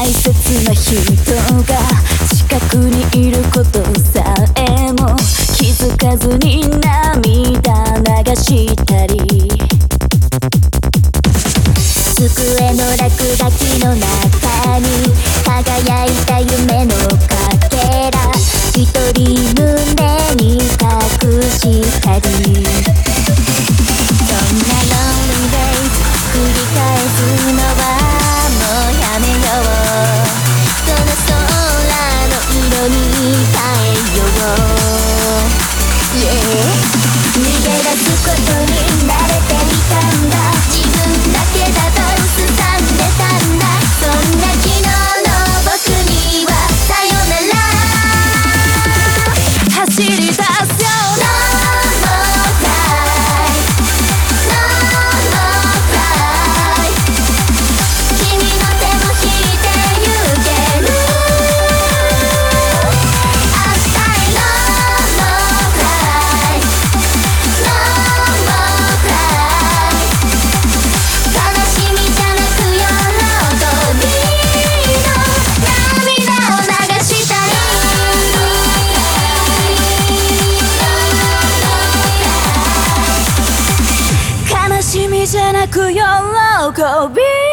大切な人が近くにいることさえも気づかずに涙流したり。机の落書きの中に輝いた夢の逃げ出すこと泣く喜び